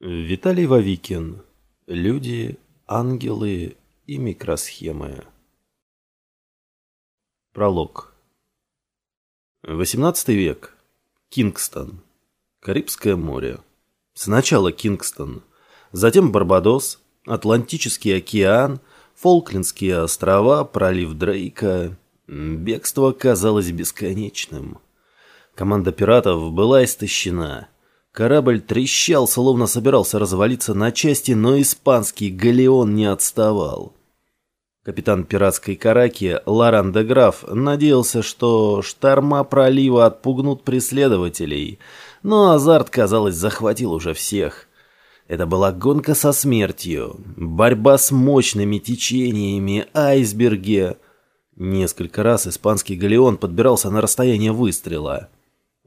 Виталий Вавикин. Люди, ангелы и микросхемы. Пролог. 18 век. Кингстон. Карибское море. Сначала Кингстон, затем Барбадос, Атлантический океан, Фолклендские острова, пролив Дрейка. Бегство казалось бесконечным. Команда пиратов была истощена. Корабль трещал, словно собирался развалиться на части, но испанский галеон не отставал. Капитан пиратской караки Лоран де Граф надеялся, что шторма пролива отпугнут преследователей, но азарт, казалось, захватил уже всех. Это была гонка со смертью, борьба с мощными течениями, айсберги. Несколько раз испанский галеон подбирался на расстояние выстрела.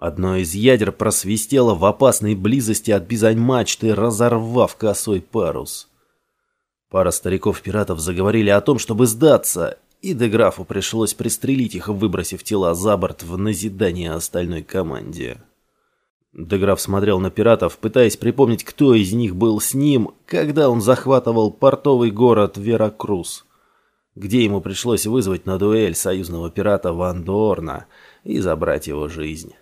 Одно из ядер просвистело в опасной близости от бизань-мачты, разорвав косой парус. Пара стариков-пиратов заговорили о том, чтобы сдаться, и Деграфу пришлось пристрелить их, выбросив тела за борт в назидание остальной команде. Деграф смотрел на пиратов, пытаясь припомнить, кто из них был с ним, когда он захватывал портовый город Веракрус, где ему пришлось вызвать на дуэль союзного пирата Ван Дорна и забрать его жизнь.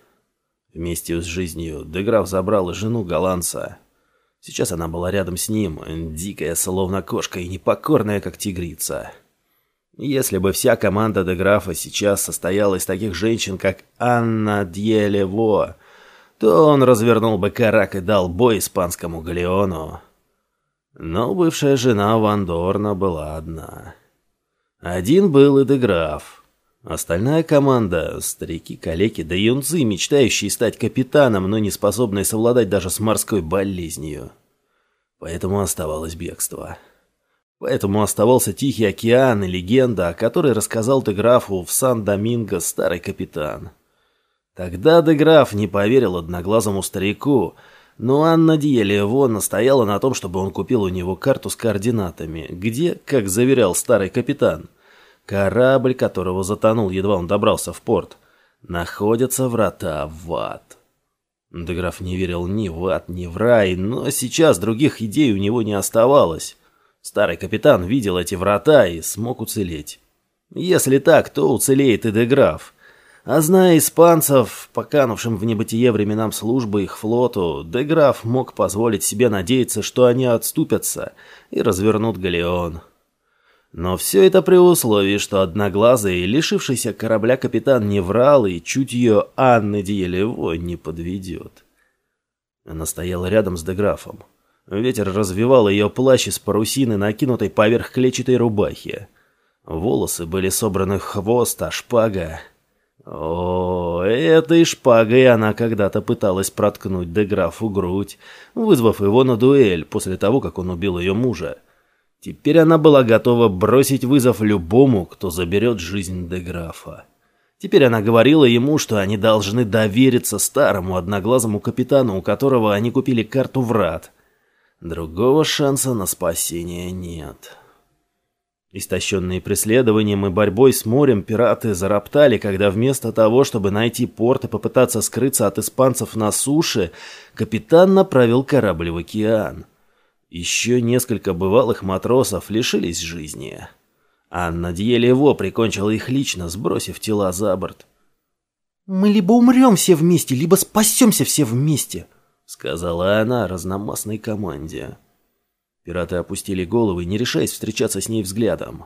Вместе с жизнью Деграф забрал жену голландца. Сейчас она была рядом с ним, дикая, словно кошка, и непокорная, как тигрица. Если бы вся команда Деграфа сейчас состояла из таких женщин, как Анна Дьелево, то он развернул бы карак и дал бой испанскому галеону. Но бывшая жена Вандорна была одна. Один был и Деграф. Остальная команда — старики-калеки да юнцы, мечтающие стать капитаном, но не способные совладать даже с морской болезнью. Поэтому оставалось бегство. Поэтому оставался Тихий океан и легенда, о которой рассказал Деграфу в Сан-Доминго старый капитан. Тогда Деграф не поверил одноглазому старику, но Анна Диелево настояла на том, чтобы он купил у него карту с координатами, где, как заверял старый капитан — Корабль, которого затонул, едва он добрался в порт. Находятся врата в ад. Деграф не верил ни в ад, ни в рай, но сейчас других идей у него не оставалось. Старый капитан видел эти врата и смог уцелеть. Если так, то уцелеет и Деграф. А зная испанцев, поканувшим в небытие временам службы их флоту, Деграф мог позволить себе надеяться, что они отступятся и развернут галеон. Но все это при условии, что одноглазый, лишившийся корабля капитан не врал и чутье Анны Диелевой не подведет. Она стояла рядом с Деграфом. Ветер развивал ее плащ из парусины, накинутой поверх клетчатой рубахи. Волосы были собраны в хвост, а шпага... О, этой шпагой она когда-то пыталась проткнуть Деграфу грудь, вызвав его на дуэль после того, как он убил ее мужа. Теперь она была готова бросить вызов любому, кто заберет жизнь Деграфа. Теперь она говорила ему, что они должны довериться старому одноглазому капитану, у которого они купили карту врат. Другого шанса на спасение нет. Истощенные преследованием и борьбой с морем, пираты зароптали, когда вместо того, чтобы найти порт и попытаться скрыться от испанцев на суше, капитан направил корабль в океан. Еще несколько бывалых матросов лишились жизни. Анна Дьелево прикончила их лично, сбросив тела за борт. «Мы либо умрем все вместе, либо спасемся все вместе», — сказала она разномастной команде. Пираты опустили головы, не решаясь встречаться с ней взглядом.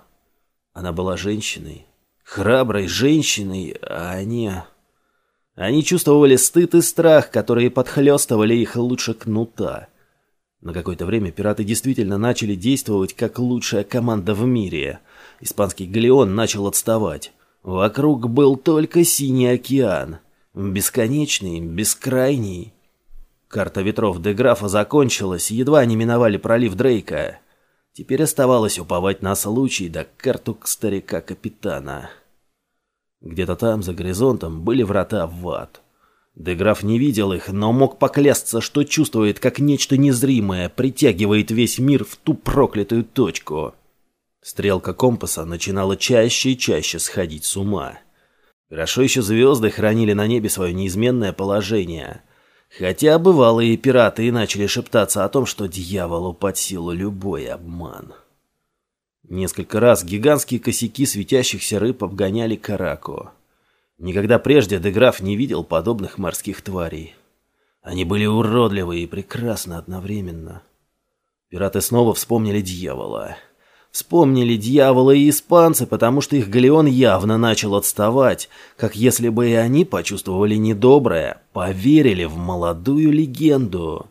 Она была женщиной, храброй женщиной, а они... Они чувствовали стыд и страх, которые подхлестывали их лучше кнута. На какое-то время пираты действительно начали действовать как лучшая команда в мире. Испанский галеон начал отставать. Вокруг был только синий океан. Бесконечный, бескрайний. Карта ветров Деграфа закончилась, едва они миновали пролив Дрейка. Теперь оставалось уповать на случай да карту к старика-капитана. Где-то там, за горизонтом, были врата в ад. Деграф не видел их, но мог поклясться, что чувствует, как нечто незримое притягивает весь мир в ту проклятую точку. Стрелка компаса начинала чаще и чаще сходить с ума. Хорошо еще звезды хранили на небе свое неизменное положение. Хотя бывалые пираты и начали шептаться о том, что дьяволу под силу любой обман. Несколько раз гигантские косяки светящихся рыб обгоняли Караку. Никогда прежде Деграф не видел подобных морских тварей. Они были уродливы и прекрасны одновременно. Пираты снова вспомнили дьявола. Вспомнили дьявола и испанцы, потому что их галеон явно начал отставать, как если бы и они почувствовали недоброе, поверили в молодую легенду.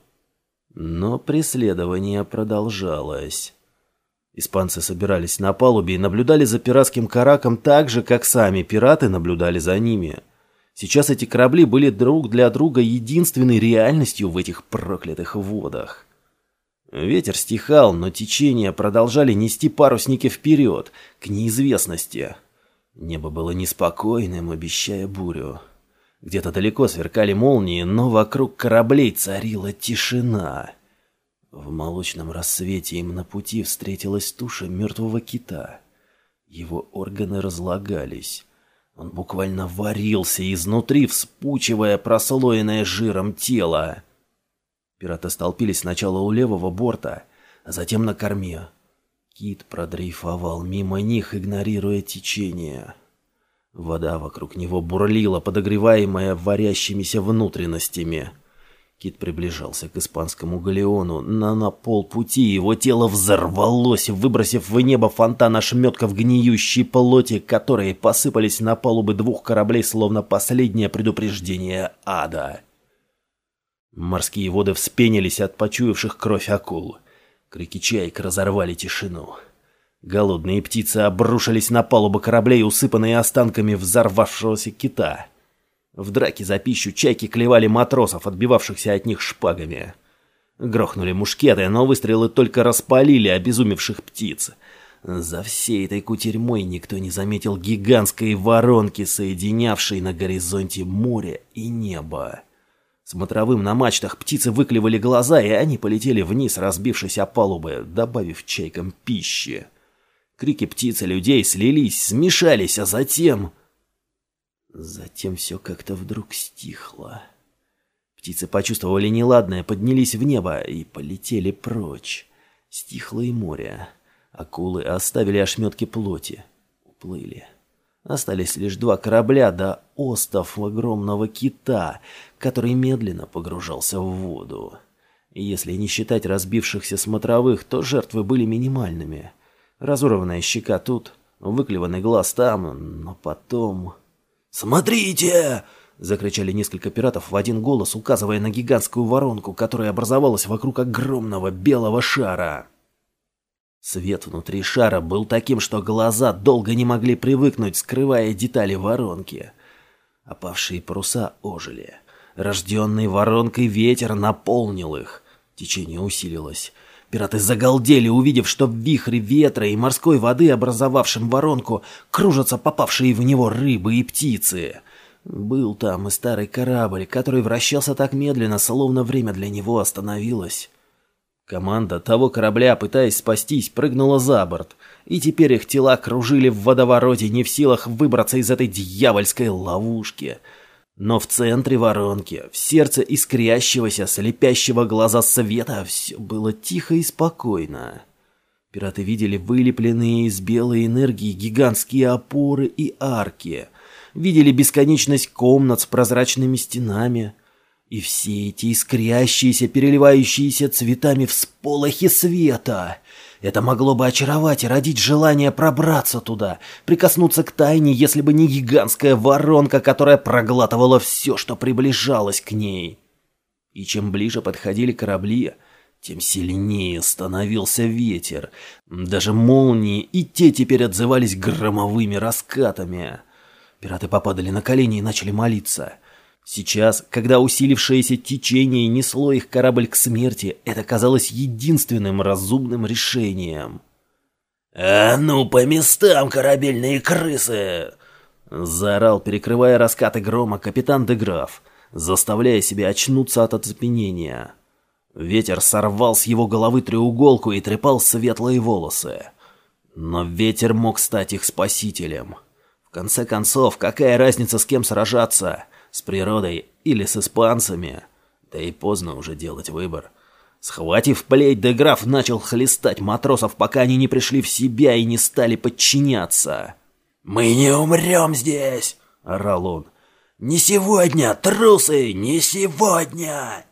Но преследование продолжалось. Испанцы собирались на палубе и наблюдали за пиратским караком так же, как сами пираты наблюдали за ними. Сейчас эти корабли были друг для друга единственной реальностью в этих проклятых водах. Ветер стихал, но течения продолжали нести парусники вперед, к неизвестности. Небо было неспокойным, обещая бурю. Где-то далеко сверкали молнии, но вокруг кораблей царила тишина. В молочном рассвете им на пути встретилась туша мертвого кита. Его органы разлагались. Он буквально варился изнутри, вспучивая прослоенное жиром тело. Пираты столпились сначала у левого борта, а затем на корме. Кит продрейфовал мимо них, игнорируя течение. Вода вокруг него бурлила, подогреваемая варящимися внутренностями — Кит приближался к испанскому галеону, но на полпути его тело взорвалось, выбросив в небо фонтан ошметков гниющей плоти, которые посыпались на палубы двух кораблей, словно последнее предупреждение ада. Морские воды вспенились от почуявших кровь акул. Крики чаек разорвали тишину. Голодные птицы обрушились на палубы кораблей, усыпанные останками взорвавшегося кита. В драке за пищу чайки клевали матросов, отбивавшихся от них шпагами. Грохнули мушкеты, но выстрелы только распалили обезумевших птиц. За всей этой кутерьмой никто не заметил гигантской воронки, соединявшей на горизонте море и небо. Смотровым на мачтах птицы выклевали глаза, и они полетели вниз, разбившись о палубы, добавив чайкам пищи. Крики птиц и людей слились, смешались, а затем... Затем все как-то вдруг стихло. Птицы почувствовали неладное, поднялись в небо и полетели прочь. Стихло и море. Акулы оставили ошметки плоти. Уплыли. Остались лишь два корабля да остов огромного кита, который медленно погружался в воду. Если не считать разбившихся смотровых, то жертвы были минимальными. Разорванная щека тут, выклеванный глаз там, но потом... «Смотрите!» — закричали несколько пиратов в один голос, указывая на гигантскую воронку, которая образовалась вокруг огромного белого шара. Свет внутри шара был таким, что глаза долго не могли привыкнуть, скрывая детали воронки. Опавшие паруса ожили. Рожденный воронкой ветер наполнил их. Течение усилилось. Пираты загалдели, увидев, что в вихре ветра и морской воды, образовавшем воронку, кружатся попавшие в него рыбы и птицы. Был там и старый корабль, который вращался так медленно, словно время для него остановилось. Команда того корабля, пытаясь спастись, прыгнула за борт, и теперь их тела кружили в водовороте, не в силах выбраться из этой дьявольской ловушки — но в центре воронки, в сердце искрящегося, слепящего глаза света, все было тихо и спокойно. Пираты видели вылепленные из белой энергии гигантские опоры и арки, видели бесконечность комнат с прозрачными стенами, и все эти искрящиеся, переливающиеся цветами всполохи света — это могло бы очаровать и родить желание пробраться туда, прикоснуться к тайне, если бы не гигантская воронка, которая проглатывала все, что приближалось к ней. И чем ближе подходили корабли, тем сильнее становился ветер. Даже молнии и те теперь отзывались громовыми раскатами. Пираты попадали на колени и начали молиться. Сейчас, когда усилившееся течение несло их корабль к смерти, это казалось единственным разумным решением. «А ну, по местам, корабельные крысы!» Заорал, перекрывая раскаты грома, капитан Деграф, заставляя себя очнуться от оцепенения. Ветер сорвал с его головы треуголку и трепал светлые волосы. Но ветер мог стать их спасителем. В конце концов, какая разница, с кем сражаться? С природой или с испанцами. Да и поздно уже делать выбор. Схватив плеть, Деграф начал хлестать матросов, пока они не пришли в себя и не стали подчиняться. «Мы не умрем здесь!» — орал он. «Не сегодня, трусы, не сегодня!»